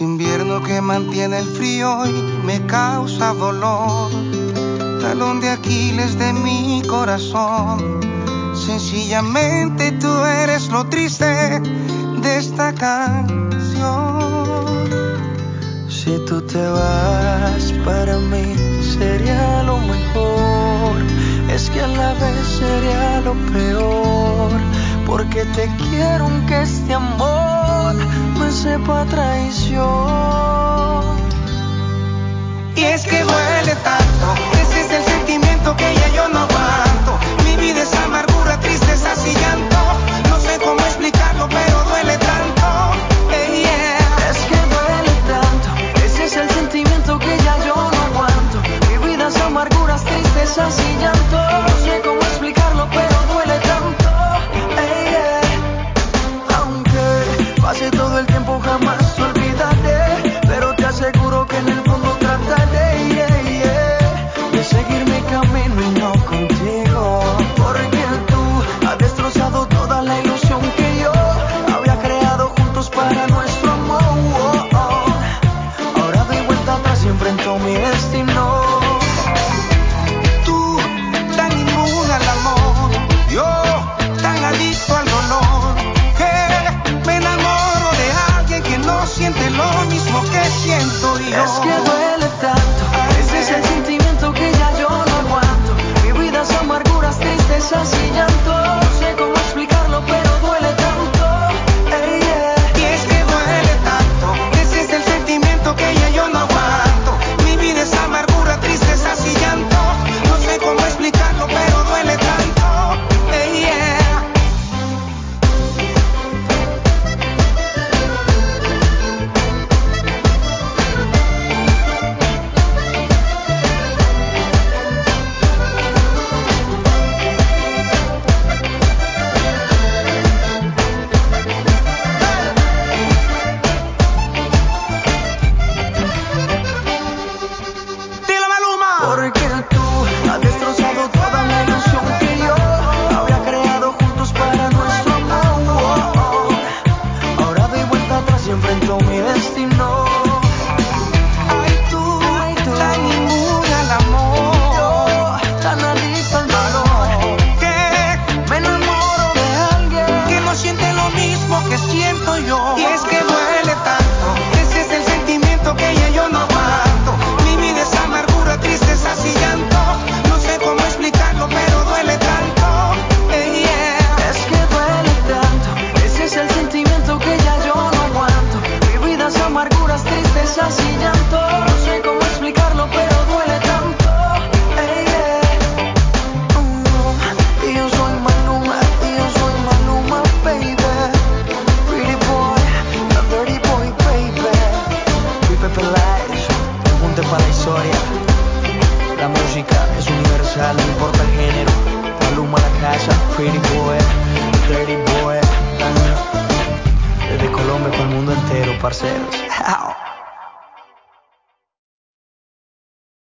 lo que mantiene el frío y me causa dolor. Talón de Aquiles de mi corazón. Sencillamente tú eres lo triste de esta canción. Si tú te vas para mí sería lo mejor. Es que a la vez sería lo peor. Porque te quiero aunque este amor sepa traición. parceros.